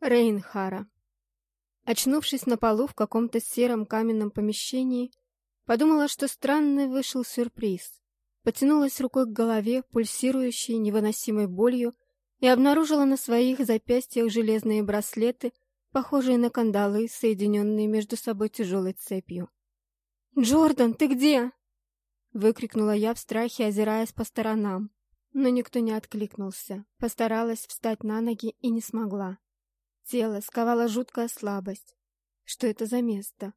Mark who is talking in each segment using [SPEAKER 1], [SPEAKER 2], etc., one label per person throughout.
[SPEAKER 1] Рейнхара. Очнувшись на полу в каком-то сером каменном помещении, подумала, что странный вышел сюрприз. Потянулась рукой к голове, пульсирующей невыносимой болью, и обнаружила на своих запястьях железные браслеты, похожие на кандалы, соединенные между собой тяжелой цепью. «Джордан, ты где?» — выкрикнула я в страхе, озираясь по сторонам. Но никто не откликнулся. Постаралась встать на ноги и не смогла. Тело сковала жуткая слабость. Что это за место?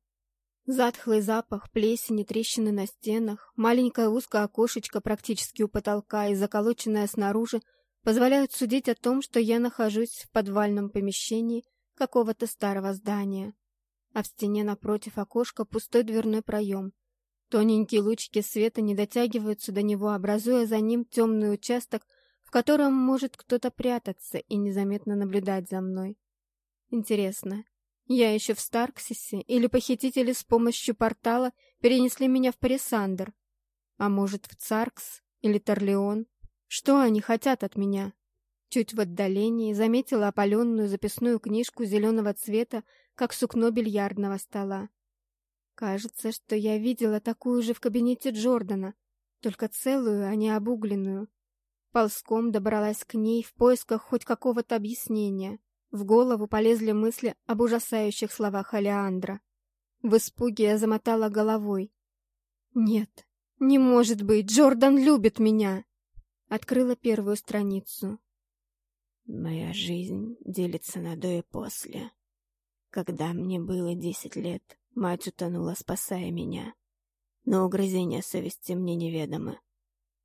[SPEAKER 1] Затхлый запах, плесени, трещины на стенах, маленькое узкое окошечко практически у потолка и заколоченное снаружи позволяют судить о том, что я нахожусь в подвальном помещении какого-то старого здания. А в стене напротив окошка пустой дверной проем. Тоненькие лучики света не дотягиваются до него, образуя за ним темный участок, в котором может кто-то прятаться и незаметно наблюдать за мной. Интересно, я еще в Старксисе или похитители с помощью портала перенесли меня в Парисандр? А может, в Царкс или Торлеон? Что они хотят от меня? Чуть в отдалении заметила опаленную записную книжку зеленого цвета, как сукно бильярдного стола. Кажется, что я видела такую же в кабинете Джордана, только целую, а не обугленную. Ползком добралась к ней в поисках хоть какого-то объяснения. В голову полезли мысли об ужасающих словах Алеандра. В испуге я замотала головой. «Нет, не может быть, Джордан любит меня!» Открыла первую страницу.
[SPEAKER 2] «Моя жизнь делится на до и после. Когда мне было десять лет, мать утонула, спасая меня. Но угрызения совести мне неведомы.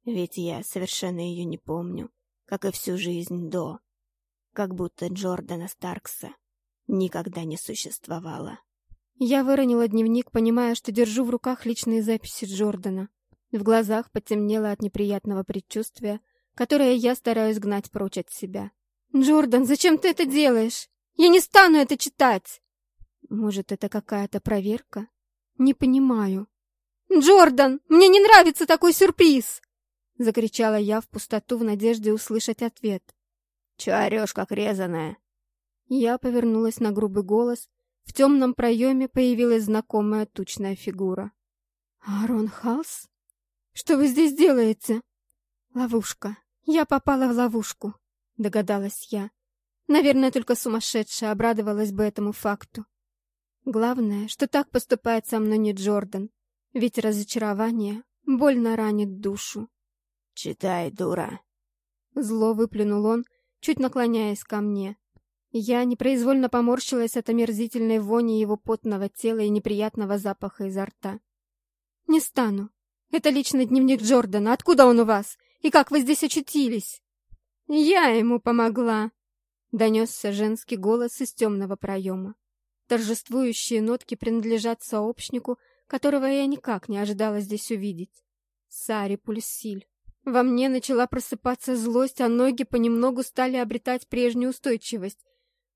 [SPEAKER 2] Ведь я совершенно ее не помню, как и всю жизнь до как будто Джордана Старкса никогда не существовало.
[SPEAKER 1] Я выронила дневник, понимая, что держу в руках личные записи Джордана. В глазах потемнело от неприятного предчувствия, которое я стараюсь гнать прочь от себя. «Джордан, зачем ты это делаешь? Я не стану это читать!» «Может, это какая-то проверка?» «Не понимаю». «Джордан, мне не нравится такой сюрприз!» Закричала я в пустоту в надежде услышать ответ.
[SPEAKER 2] Че орешь, как резаная?»
[SPEAKER 1] Я повернулась на грубый голос. В темном проеме появилась знакомая тучная фигура. «Аарон Халс? Что вы здесь делаете?» «Ловушка. Я попала в ловушку», — догадалась я. Наверное, только сумасшедшая обрадовалась бы этому факту. Главное, что так поступает со мной не Джордан, ведь разочарование больно ранит душу.
[SPEAKER 2] «Читай, дура!»
[SPEAKER 1] Зло выплюнул он, чуть наклоняясь ко мне. Я непроизвольно поморщилась от омерзительной вони его потного тела и неприятного запаха изо рта. «Не стану. Это личный дневник Джордана. Откуда он у вас? И как вы здесь очутились?» «Я ему помогла», — донесся женский голос из темного проема. Торжествующие нотки принадлежат сообщнику, которого я никак не ожидала здесь увидеть. Сари Пульсиль. Во мне начала просыпаться злость, а ноги понемногу стали обретать прежнюю устойчивость.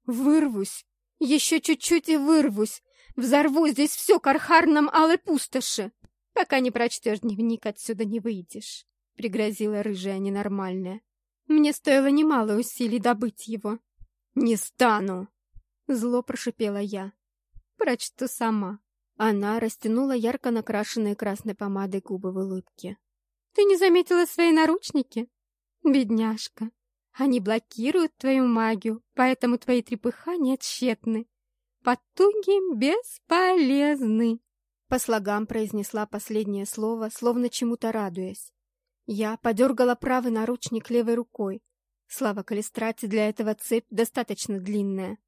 [SPEAKER 1] Вырвусь! Еще чуть-чуть и вырвусь! Взорву здесь все к архарном алой пустоши! Пока не прочтешь дневник, отсюда не выйдешь, — пригрозила рыжая ненормальная. Мне стоило немало усилий добыть его. «Не стану!» — зло прошипела я. «Прочту сама». Она растянула ярко накрашенные красной помадой губы в улыбке. Ты не заметила свои наручники? Бедняжка. Они блокируют твою магию, поэтому твои трепыхания тщетны. Потуги бесполезны. По слогам произнесла последнее слово, словно чему-то радуясь. Я подергала правый наручник левой рукой. Слава Калистрате, для этого цепь достаточно длинная.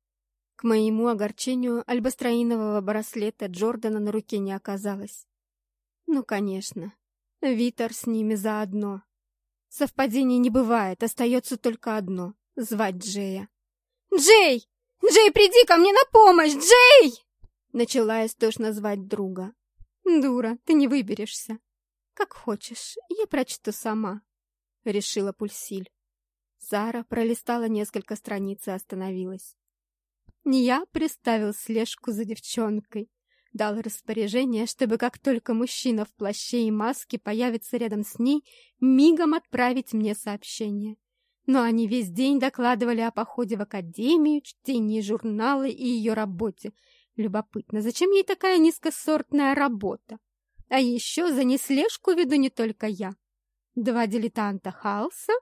[SPEAKER 1] К моему огорчению альбастроинового браслета Джордана на руке не оказалось. Ну, конечно, Витер с ними заодно. Совпадений не бывает, остается только одно — звать Джея. «Джей! Джей, приди ко мне на помощь! Джей!» Начала истошно звать друга. «Дура, ты не выберешься. Как хочешь, я прочту сама», — решила Пульсиль. Сара пролистала несколько страниц и остановилась. Я приставил слежку за девчонкой, дал распоряжение, чтобы как только мужчина в плаще и маске появится рядом с ней, мигом отправить мне сообщение. но они весь день докладывали о походе в академию, чтении журнала и ее работе. Любопытно, зачем ей такая низкосортная работа? А еще за неслежку веду не только я. Два дилетанта Халса?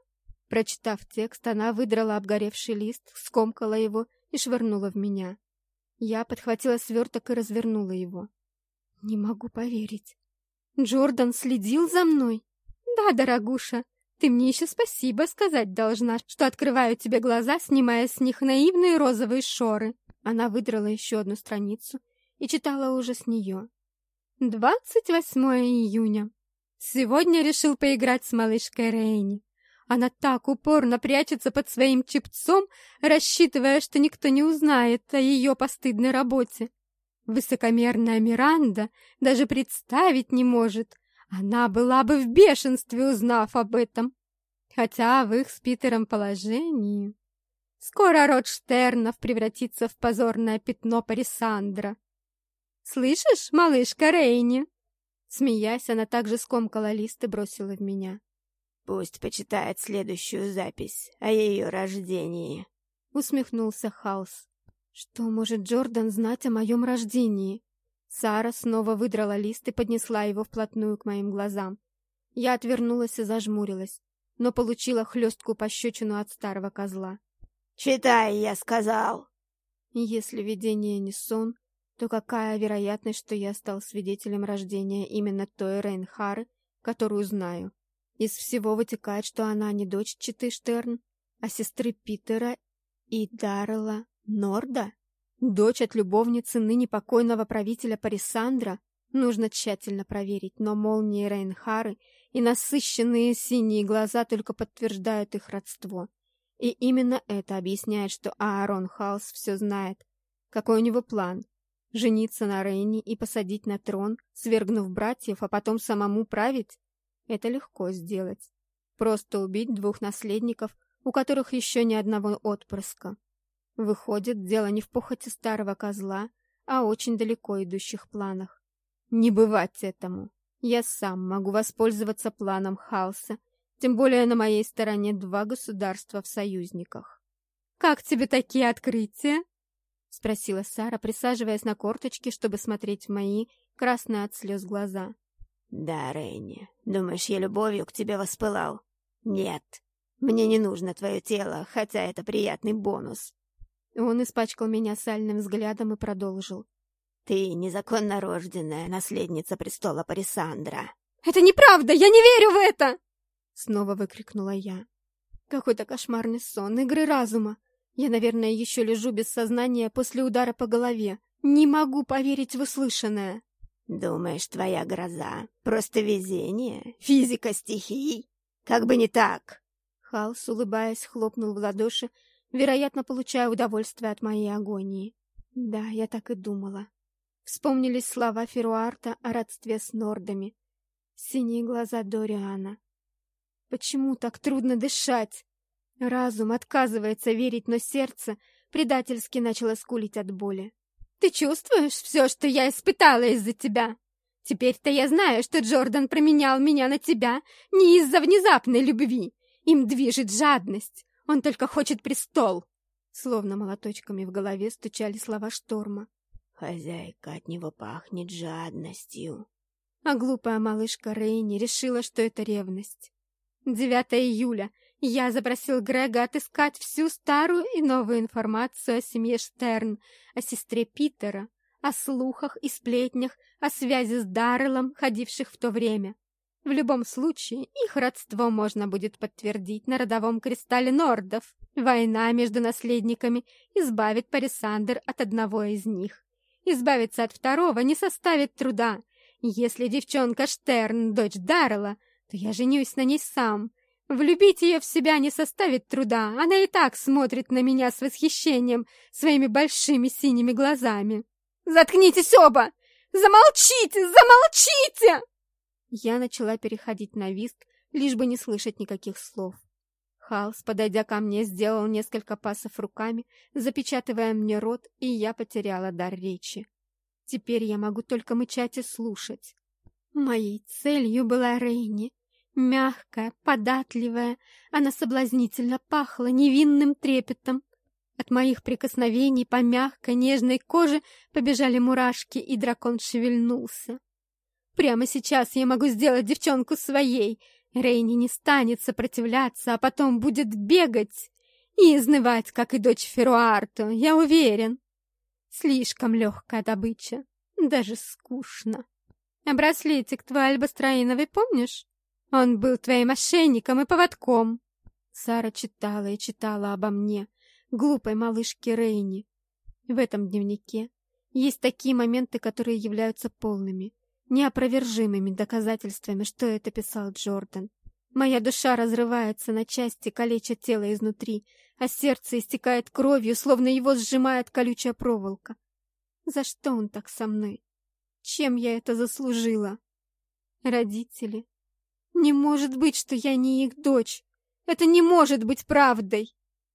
[SPEAKER 1] Прочитав текст, она выдрала обгоревший лист, скомкала его и швырнула в меня. Я подхватила сверток и развернула его. Не могу поверить. Джордан следил за мной? Да, дорогуша, ты мне еще спасибо сказать должна, что открываю тебе глаза, снимая с них наивные розовые шоры. Она выдрала еще одну страницу и читала уже с нее. 28 июня. Сегодня решил поиграть с малышкой Рейни. Она так упорно прячется под своим чепцом, рассчитывая, что никто не узнает о ее постыдной работе. Высокомерная Миранда даже представить не может, она была бы в бешенстве, узнав об этом. Хотя в их с Питером положении... Скоро род Штернов превратится в позорное пятно Парисандра. «Слышишь, малышка Рейни?» Смеясь, она также скомкала лист и бросила в меня.
[SPEAKER 2] «Пусть почитает следующую запись о ее рождении», —
[SPEAKER 1] усмехнулся Хаус. «Что может Джордан знать о моем рождении?» Сара снова выдрала лист и поднесла его вплотную к моим глазам. Я отвернулась и зажмурилась, но получила хлесткую пощечину от старого козла.
[SPEAKER 2] «Читай, я сказал!»
[SPEAKER 1] Если видение не сон, то какая вероятность, что я стал свидетелем рождения именно той Рейнхары, которую знаю? Из всего вытекает, что она не дочь Читы Штерн, а сестры Питера и Даррела Норда? Дочь от любовницы ныне покойного правителя Парисандра нужно тщательно проверить, но молнии Рейнхары и насыщенные синие глаза только подтверждают их родство. И именно это объясняет, что Аарон Хаус все знает. Какой у него план? Жениться на Рейне и посадить на трон, свергнув братьев, а потом самому править? Это легко сделать. Просто убить двух наследников, у которых еще ни одного отпрыска. Выходит, дело не в похоти старого козла, а очень далеко идущих планах. Не бывать этому. Я сам могу воспользоваться планом Халса, тем более на моей стороне два государства в союзниках. «Как тебе такие открытия?» — спросила Сара, присаживаясь на корточки, чтобы смотреть в мои красные от слез глаза.
[SPEAKER 2] «Да, Рейни, думаешь, я любовью к тебе воспылал? Нет, мне не нужно твое тело, хотя это приятный бонус.
[SPEAKER 1] Он испачкал меня сальным взглядом и продолжил.
[SPEAKER 2] «Ты незаконно рожденная наследница престола Парисандра».
[SPEAKER 1] «Это неправда! Я не верю в это!» Снова выкрикнула я. Какой-то кошмарный сон, игры разума. Я, наверное, еще лежу без сознания после удара по голове. Не могу поверить в услышанное.
[SPEAKER 2] «Думаешь, твоя гроза — просто везение, физика стихий? Как бы не так!»
[SPEAKER 1] Халс, улыбаясь, хлопнул в ладоши, вероятно, получая удовольствие от моей агонии. Да, я так и думала. Вспомнились слова Феруарта о родстве с нордами. Синие глаза Дориана. Почему так трудно дышать? Разум отказывается верить, но сердце предательски начало скулить от боли. Ты чувствуешь все, что я испытала из-за тебя? Теперь-то я знаю, что Джордан променял меня на тебя не из-за внезапной любви. Им движет жадность. Он только хочет престол!» Словно молоточками в голове стучали слова шторма.
[SPEAKER 2] «Хозяйка от него пахнет жадностью».
[SPEAKER 1] А глупая малышка Рейни решила, что это ревность. 9 июля. Я запросил Грега отыскать всю старую и новую информацию о семье Штерн, о сестре Питера, о слухах и сплетнях, о связи с Дарреллом, ходивших в то время. В любом случае, их родство можно будет подтвердить на родовом кристалле Нордов. Война между наследниками избавит Парисандр от одного из них. Избавиться от второго не составит труда. Если девчонка Штерн — дочь Даррелла, то я женюсь на ней сам. Влюбить ее в себя не составит труда. Она и так смотрит на меня с восхищением своими большими синими глазами. «Заткнитесь оба! Замолчите! Замолчите!» Я начала переходить на виск, лишь бы не слышать никаких слов. Халс, подойдя ко мне, сделал несколько пасов руками, запечатывая мне рот, и я потеряла дар речи. Теперь я могу только мычать и слушать. Моей целью была Рейни. Мягкая, податливая, она соблазнительно пахла невинным трепетом. От моих прикосновений по мягкой, нежной коже побежали мурашки, и дракон шевельнулся. Прямо сейчас я могу сделать девчонку своей. Рейни не станет сопротивляться, а потом будет бегать и изнывать, как и дочь Феруарту, я уверен. Слишком легкая добыча, даже скучно. А браслетик твой альбастроиновый помнишь? Он был твоим мошенником и поводком. Сара читала и читала обо мне, глупой малышке Рейни. В этом дневнике есть такие моменты, которые являются полными, неопровержимыми доказательствами, что это писал Джордан. Моя душа разрывается на части, калеча тело изнутри, а сердце истекает кровью, словно его сжимает колючая проволока. За что он так со мной? Чем я это заслужила? Родители. Не может быть, что я не их дочь. Это не может быть правдой.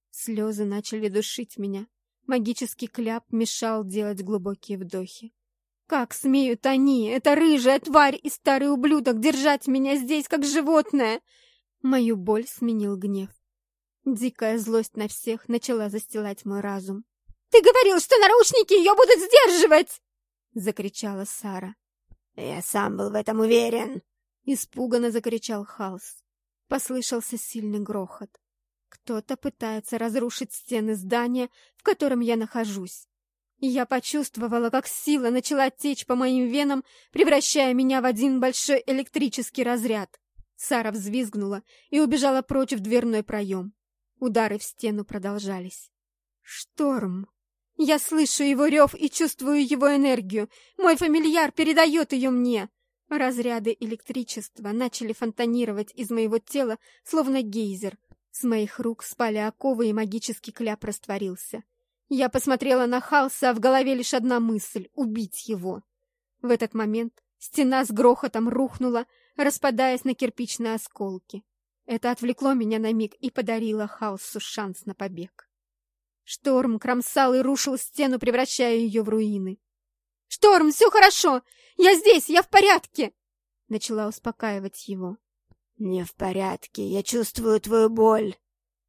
[SPEAKER 1] Слезы начали душить меня. Магический кляп мешал делать глубокие вдохи. Как смеют они, эта рыжая тварь и старый ублюдок, держать меня здесь, как животное? Мою боль сменил гнев. Дикая злость на всех начала застилать мой разум. «Ты говорил, что наручники ее будут сдерживать!» — закричала Сара.
[SPEAKER 2] «Я сам был в этом уверен!»
[SPEAKER 1] — испуганно закричал Халс. Послышался сильный грохот. Кто-то пытается разрушить стены здания, в котором я нахожусь. я почувствовала, как сила начала течь по моим венам, превращая меня в один большой электрический разряд. Сара взвизгнула и убежала прочь в дверной проем. Удары в стену продолжались. «Шторм!» Я слышу его рев и чувствую его энергию. Мой фамильяр передает ее мне. Разряды электричества начали фонтанировать из моего тела, словно гейзер, с моих рук спали оковы, и магический кляп растворился. Я посмотрела на Халса, а в голове лишь одна мысль — убить его. В этот момент стена с грохотом рухнула, распадаясь на кирпичные осколки. Это отвлекло меня на миг и подарило Хаусу шанс на побег. Шторм кромсал и рушил стену, превращая ее в руины. «Шторм, все хорошо! Я здесь, я в порядке!» Начала успокаивать его.
[SPEAKER 2] «Не в порядке, я чувствую твою боль!»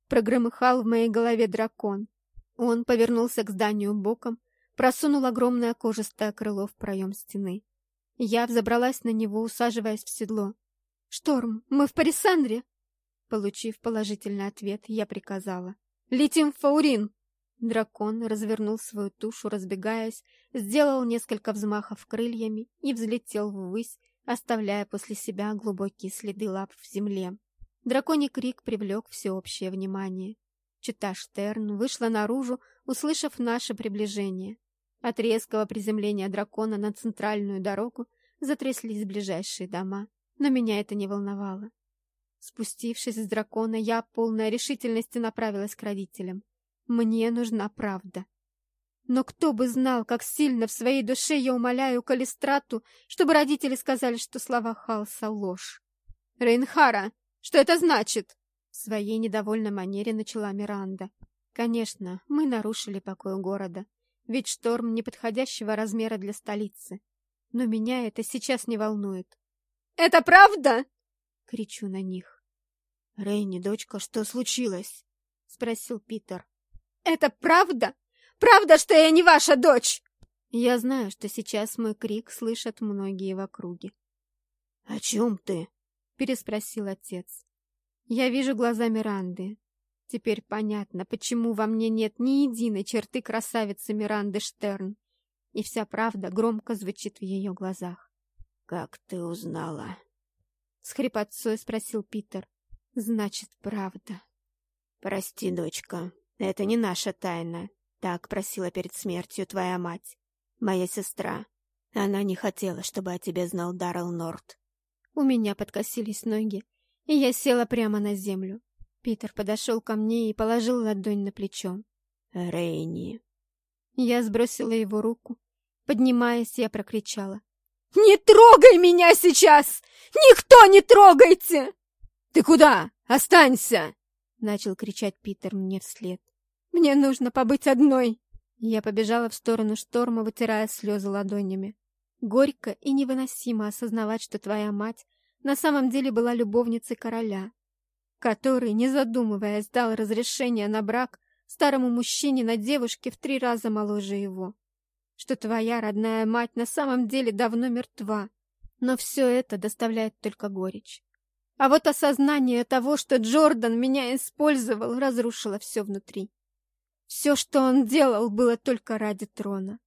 [SPEAKER 1] Прогромыхал в моей голове дракон. Он повернулся к зданию боком, просунул огромное кожистое крыло в проем стены. Я взобралась на него, усаживаясь в седло. «Шторм, мы в Парисандре!» Получив положительный ответ, я приказала. «Летим в Фаурин!» Дракон развернул свою тушу, разбегаясь, сделал несколько взмахов крыльями и взлетел ввысь, оставляя после себя глубокие следы лап в земле. Драконий крик привлек всеобщее внимание. Чита Штерн вышла наружу, услышав наше приближение. От резкого приземления дракона на центральную дорогу затряслись ближайшие дома, но меня это не волновало. Спустившись с дракона, я, полная решительности, направилась к родителям. Мне нужна правда. Но кто бы знал, как сильно в своей душе я умоляю Калистрату, чтобы родители сказали, что слова Халса — ложь. «Рейнхара, что это значит?» В своей недовольной манере начала Миранда. «Конечно, мы нарушили покой города, ведь шторм неподходящего размера для столицы. Но меня это сейчас не волнует». «Это правда?» — кричу на них.
[SPEAKER 2] «Рейни, дочка, что случилось?» — спросил Питер.
[SPEAKER 1] «Это правда?» Правда, что я не ваша дочь?» Я знаю, что сейчас мой крик слышат многие в округе.
[SPEAKER 2] «О чем ты?»
[SPEAKER 1] — переспросил отец. Я вижу глаза Миранды. Теперь понятно, почему во мне нет ни единой черты красавицы Миранды Штерн. И вся правда громко звучит в ее глазах.
[SPEAKER 2] «Как ты узнала?»
[SPEAKER 1] С хрипотцой спросил Питер. «Значит, правда».
[SPEAKER 2] «Прости, дочка, это не наша тайна. Так просила перед смертью твоя мать, моя сестра. Она не хотела, чтобы о тебе знал Даррел Норт.
[SPEAKER 1] У меня подкосились ноги, и я села прямо на землю. Питер подошел ко мне и положил ладонь на плечо.
[SPEAKER 2] «Рейни».
[SPEAKER 1] Я сбросила его руку. Поднимаясь, я прокричала. «Не трогай меня сейчас! Никто не трогайте!»
[SPEAKER 2] «Ты куда? Останься!»
[SPEAKER 1] Начал кричать Питер мне вслед. Мне нужно побыть одной. Я побежала в сторону шторма, вытирая слезы ладонями. Горько и невыносимо осознавать, что твоя мать на самом деле была любовницей короля, который, не задумываясь, дал разрешение на брак старому мужчине на девушке в три раза моложе его. Что твоя родная мать на самом деле давно мертва, но все это доставляет только горечь. А вот осознание того, что Джордан меня использовал, разрушило все внутри. Все, что он делал, было только ради трона.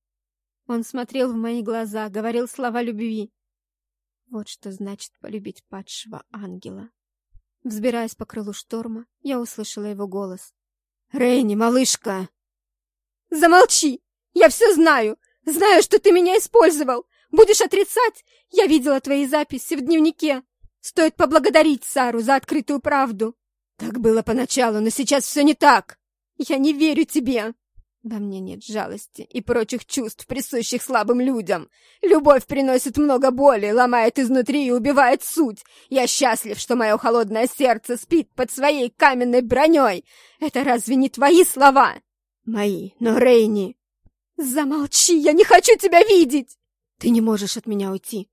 [SPEAKER 1] Он смотрел в мои глаза, говорил слова любви. Вот что значит полюбить падшего ангела. Взбираясь по крылу шторма, я услышала его голос. «Рейни, малышка!» «Замолчи! Я все знаю! Знаю, что ты меня использовал! Будешь отрицать? Я видела твои записи в дневнике! Стоит поблагодарить Сару за открытую правду!» «Так было поначалу, но сейчас все не так!» «Я не верю тебе!» Во мне нет жалости и прочих чувств, присущих слабым людям. Любовь приносит много боли, ломает изнутри и убивает суть. Я счастлив, что мое холодное сердце спит под своей каменной броней. Это разве не твои слова? Мои, но Рейни... Замолчи, я не хочу тебя видеть! Ты не можешь от меня уйти.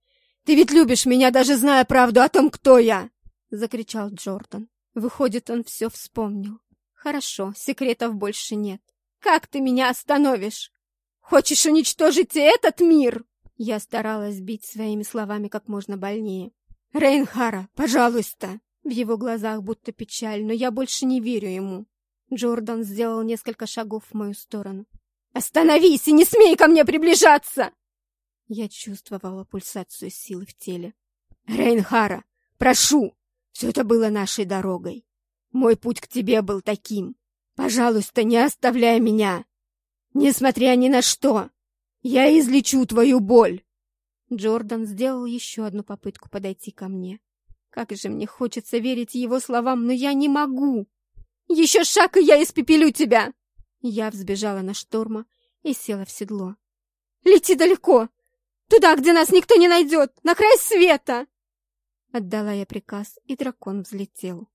[SPEAKER 1] Ты ведь любишь меня, даже зная правду о том, кто я! Закричал Джордан. Выходит, он все вспомнил. Хорошо, секретов больше нет. Как ты меня остановишь? Хочешь уничтожить этот мир?» Я старалась бить своими словами как можно больнее. «Рейнхара, пожалуйста!» В его глазах будто печаль, но я больше не верю ему. Джордан сделал несколько шагов в мою сторону. «Остановись и не смей ко мне приближаться!» Я чувствовала пульсацию силы в теле. «Рейнхара, прошу! Все это было нашей дорогой. Мой путь к тебе был таким. Пожалуйста, не оставляй меня. Несмотря ни на что, я излечу твою боль. Джордан сделал еще одну попытку подойти ко мне. Как же мне хочется верить его словам, но я не могу. Еще шаг, и я испепелю тебя. Я взбежала на шторма и села в седло. Лети далеко, туда, где нас никто не найдет, на край света. Отдала я приказ, и дракон взлетел.